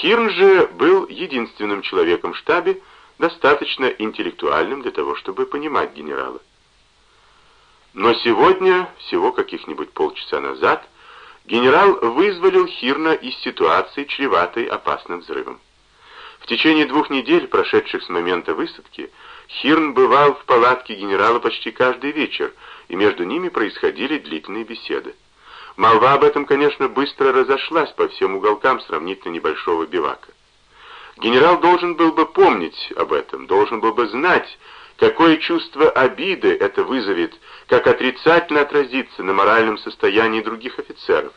Хирн же был единственным человеком в штабе, достаточно интеллектуальным для того, чтобы понимать генерала. Но сегодня, всего каких-нибудь полчаса назад, генерал вызволил Хирна из ситуации, чреватой опасным взрывом. В течение двух недель, прошедших с момента высадки, Хирн бывал в палатке генерала почти каждый вечер, и между ними происходили длительные беседы. Молва об этом, конечно, быстро разошлась по всем уголкам сравнительно небольшого бивака. Генерал должен был бы помнить об этом, должен был бы знать, какое чувство обиды это вызовет, как отрицательно отразится на моральном состоянии других офицеров.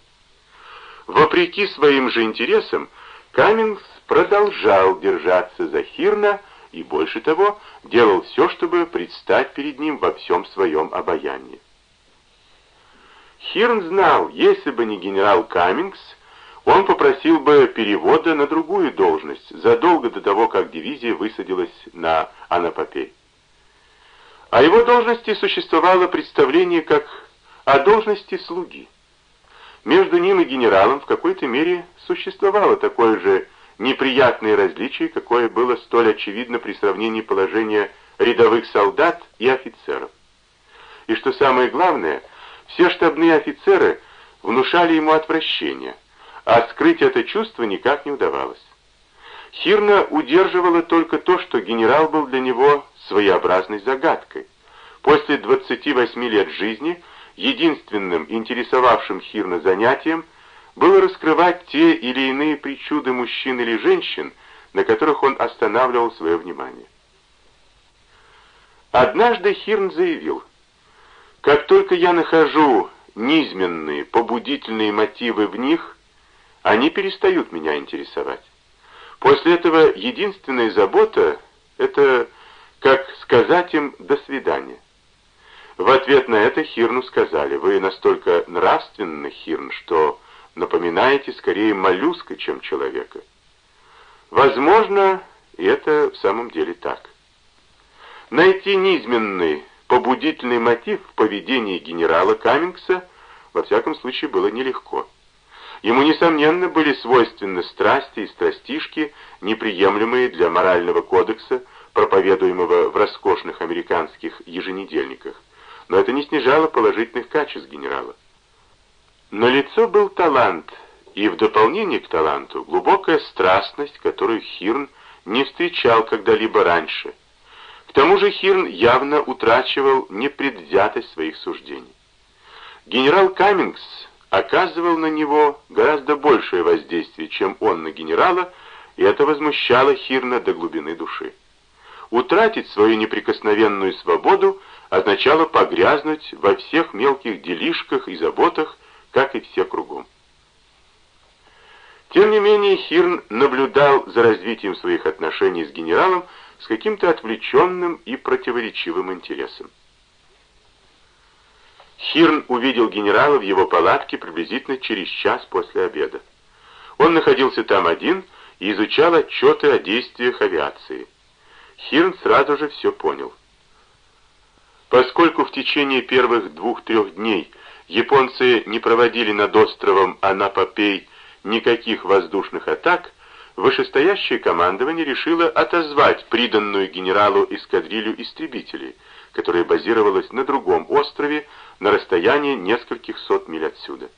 Вопреки своим же интересам, Каммингс продолжал держаться за Хирна и, больше того, делал все, чтобы предстать перед ним во всем своем обаянии. Хирн знал, если бы не генерал Каммингс, он попросил бы перевода на другую должность, задолго до того, как дивизия высадилась на Анапопей. О его должности существовало представление как о должности слуги. Между ним и генералом в какой-то мере существовало такое же неприятное различие, какое было столь очевидно при сравнении положения рядовых солдат и офицеров. И что самое главное, все штабные офицеры внушали ему отвращение – а скрыть это чувство никак не удавалось. Хирна удерживало только то, что генерал был для него своеобразной загадкой. После 28 лет жизни единственным интересовавшим Хирна занятием было раскрывать те или иные причуды мужчин или женщин, на которых он останавливал свое внимание. Однажды Хирн заявил, «Как только я нахожу низменные, побудительные мотивы в них, они перестают меня интересовать. После этого единственная забота — это как сказать им «до свидания». В ответ на это Хирну сказали, «Вы настолько нравственны, Хирн, что напоминаете скорее моллюска, чем человека». Возможно, и это в самом деле так. Найти низменный, побудительный мотив в поведении генерала Каммингса во всяком случае было нелегко. Ему, несомненно, были свойственны страсти и страстишки, неприемлемые для морального кодекса, проповедуемого в роскошных американских еженедельниках. Но это не снижало положительных качеств генерала. На лицо был талант, и в дополнение к таланту глубокая страстность, которую Хирн не встречал когда-либо раньше. К тому же Хирн явно утрачивал непредвзятость своих суждений. Генерал Каммингс оказывал на него гораздо большее воздействие, чем он на генерала, и это возмущало Хирна до глубины души. Утратить свою неприкосновенную свободу означало погрязнуть во всех мелких делишках и заботах, как и все кругом. Тем не менее, Хирн наблюдал за развитием своих отношений с генералом с каким-то отвлеченным и противоречивым интересом. Хирн увидел генерала в его палатке приблизительно через час после обеда. Он находился там один и изучал отчеты о действиях авиации. Хирн сразу же все понял. Поскольку в течение первых двух-трех дней японцы не проводили над островом Анапопей никаких воздушных атак, вышестоящее командование решило отозвать приданную генералу эскадрилью истребителей, которая базировалась на другом острове на расстоянии нескольких сот миль отсюда.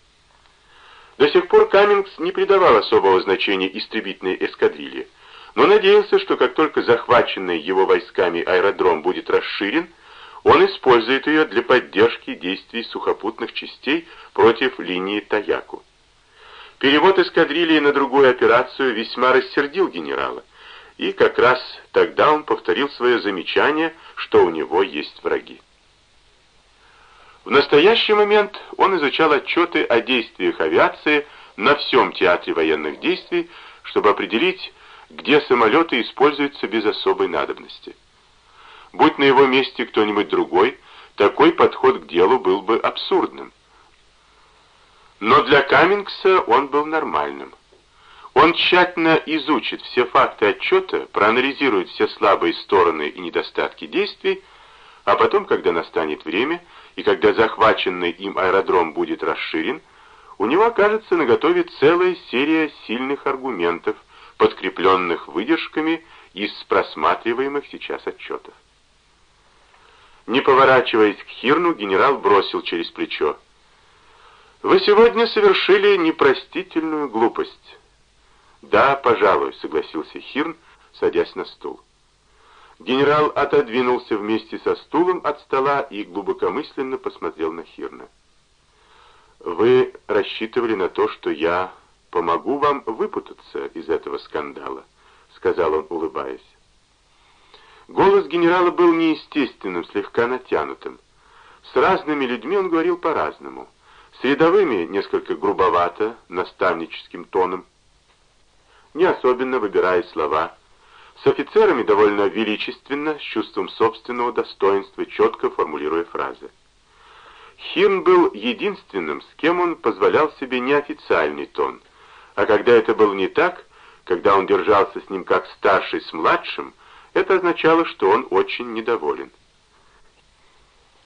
До сих пор Каммингс не придавал особого значения истребительной эскадрилье, но надеялся, что как только захваченный его войсками аэродром будет расширен, он использует ее для поддержки действий сухопутных частей против линии Таяку. Перевод эскадрильи на другую операцию весьма рассердил генерала, и как раз тогда он повторил свое замечание, что у него есть враги. В настоящий момент он изучал отчеты о действиях авиации на всем театре военных действий, чтобы определить, где самолеты используются без особой надобности. Будь на его месте кто-нибудь другой, такой подход к делу был бы абсурдным. Но для Каммингса он был нормальным. Он тщательно изучит все факты отчета, проанализирует все слабые стороны и недостатки действий, а потом, когда настанет время, и когда захваченный им аэродром будет расширен, у него окажется наготове целая серия сильных аргументов, подкрепленных выдержками из просматриваемых сейчас отчетов. Не поворачиваясь к Хирну, генерал бросил через плечо. «Вы сегодня совершили непростительную глупость». «Да, пожалуй», — согласился Хирн, садясь на стул. Генерал отодвинулся вместе со стулом от стола и глубокомысленно посмотрел на Хирна. «Вы рассчитывали на то, что я помогу вам выпутаться из этого скандала», — сказал он, улыбаясь. Голос генерала был неестественным, слегка натянутым. С разными людьми он говорил по-разному. С рядовыми несколько грубовато, наставническим тоном, не особенно выбирая слова. С офицерами довольно величественно, с чувством собственного достоинства, четко формулируя фразы. Хирн был единственным, с кем он позволял себе неофициальный тон, а когда это было не так, когда он держался с ним как старший с младшим, это означало, что он очень недоволен.